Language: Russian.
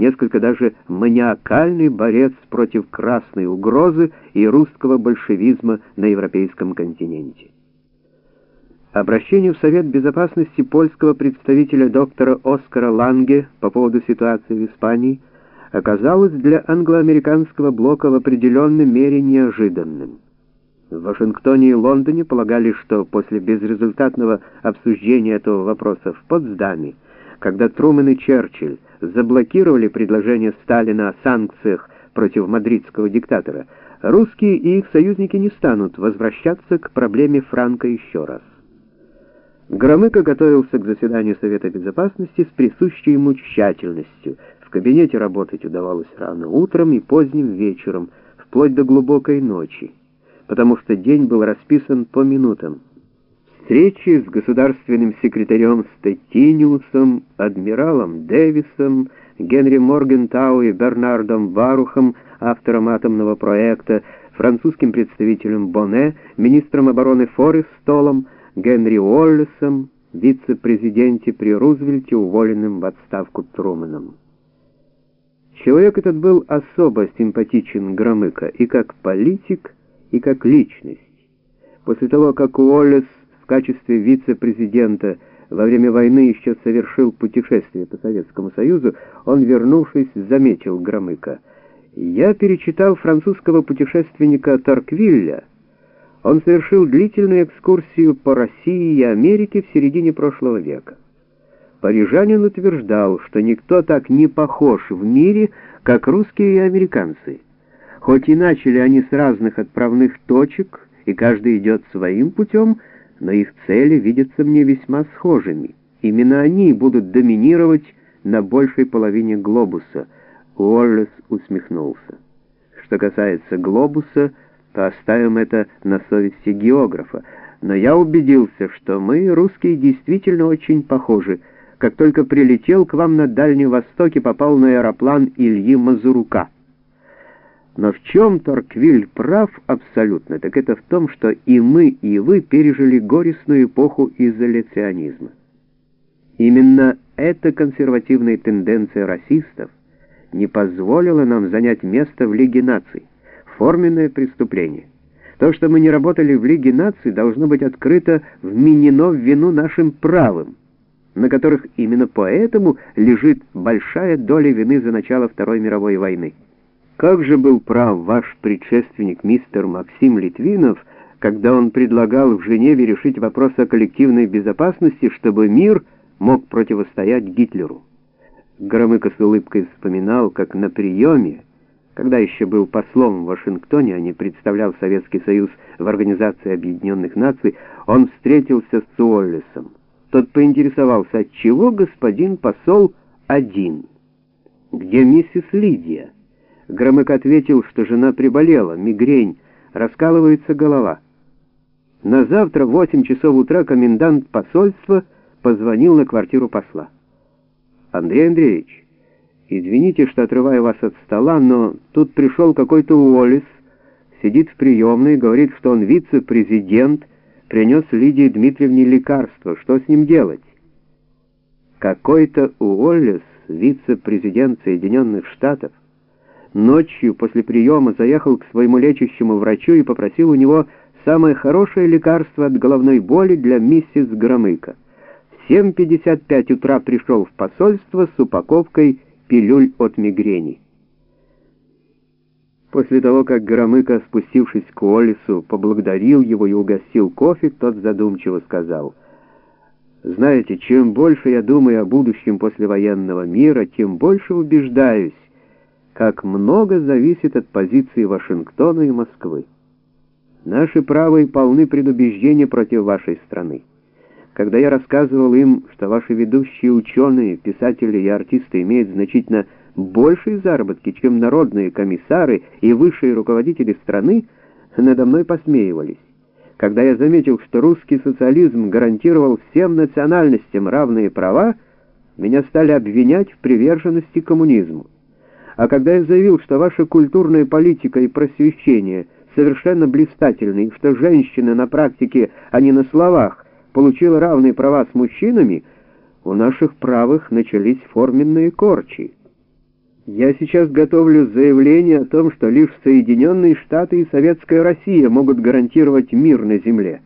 несколько даже маниакальный борец против красной угрозы и русского большевизма на европейском континенте. Обращение в Совет Безопасности польского представителя доктора Оскара Ланге по поводу ситуации в Испании оказалось для англоамериканского блока в определенной мере неожиданным. В Вашингтоне и Лондоне полагали, что после безрезультатного обсуждения этого вопроса в Потсдаме, когда Трумэн и Черчилль заблокировали предложение Сталина о санкциях против мадридского диктатора, русские и их союзники не станут возвращаться к проблеме Франка еще раз. Громыко готовился к заседанию Совета Безопасности с присущей ему тщательностью. В кабинете работать удавалось рано утром и поздним вечером, вплоть до глубокой ночи, потому что день был расписан по минутам. Встречи с государственным секретарем Стеттиниусом, адмиралом Дэвисом, Генри Моргентау и Бернардом Варухом, автором атомного проекта, французским представителем Боне, министром обороны Форестолом, Генри Уоллесом, вице-президенте при Рузвельте, уволенным в отставку Трумэном. Человек этот был особо симпатичен Громыко и как политик, и как личность. После того, как Уоллес качестве вице-президента во время войны еще совершил путешествие по Советскому Союзу, он, вернувшись, заметил Громыко. «Я перечитал французского путешественника Торквилля, он совершил длительную экскурсию по России и Америке в середине прошлого века. Парижанин утверждал, что никто так не похож в мире, как русские и американцы. Хоть и начали они с разных отправных точек, и каждый идет своим путем, но их цели видятся мне весьма схожими. Именно они будут доминировать на большей половине глобуса. Уоллес усмехнулся. Что касается глобуса, то оставим это на совести географа. Но я убедился, что мы, русские, действительно очень похожи. Как только прилетел к вам на Дальнем Востоке, попал на аэроплан Ильи Мазурука. Но в чем Торквиль прав абсолютно, так это в том, что и мы, и вы пережили горестную эпоху изоляционизма. Именно эта консервативная тенденция расистов не позволила нам занять место в Лиге наций форменное преступление. То, что мы не работали в Лиге наций, должно быть открыто вменено в вину нашим правым, на которых именно поэтому лежит большая доля вины за начало Второй мировой войны. Как же был прав ваш предшественник мистер Максим Литвинов, когда он предлагал в Женеве решить вопрос о коллективной безопасности, чтобы мир мог противостоять Гитлеру. Громыко с улыбкой вспоминал, как на приеме когда еще был послом в Вашингтоне, а не представлял Советский Союз в Организации Объединенных Наций, он встретился с Уоллесом. Тот поинтересовался, отчего господин посол один? Где миссис Лидия? Громык ответил, что жена приболела, мигрень, раскалывается голова. На завтра в 8 часов утра комендант посольства позвонил на квартиру посла. Андрей Андреевич, «Извините, что отрываю вас от стола, но тут пришел какой-то Уоллес, сидит в приемной, говорит, что он вице-президент, принес Лидии Дмитриевне лекарство. Что с ним делать?» Какой-то Уоллес, вице-президент Соединенных Штатов, ночью после приема заехал к своему лечащему врачу и попросил у него самое хорошее лекарство от головной боли для миссис Громыка. В 7.55 утра пришел в посольство с упаковкой пилюль от мигрени. После того, как Громыко, спустившись к Уоллесу, поблагодарил его и угостил кофе, тот задумчиво сказал, «Знаете, чем больше я думаю о будущем послевоенного мира, тем больше убеждаюсь, как много зависит от позиции Вашингтона и Москвы. Наши правые полны предубеждения против вашей страны. Когда я рассказывал им, что ваши ведущие ученые, писатели и артисты имеют значительно большие заработки, чем народные комиссары и высшие руководители страны, надо мной посмеивались. Когда я заметил, что русский социализм гарантировал всем национальностям равные права, меня стали обвинять в приверженности коммунизму. А когда я заявил, что ваша культурная политика и просвещение совершенно блистательны, и что женщины на практике, а не на словах, получила равные права с мужчинами, у наших правых начались форменные корчи. Я сейчас готовлю заявление о том, что лишь Соединенные Штаты и Советская Россия могут гарантировать мир на Земле.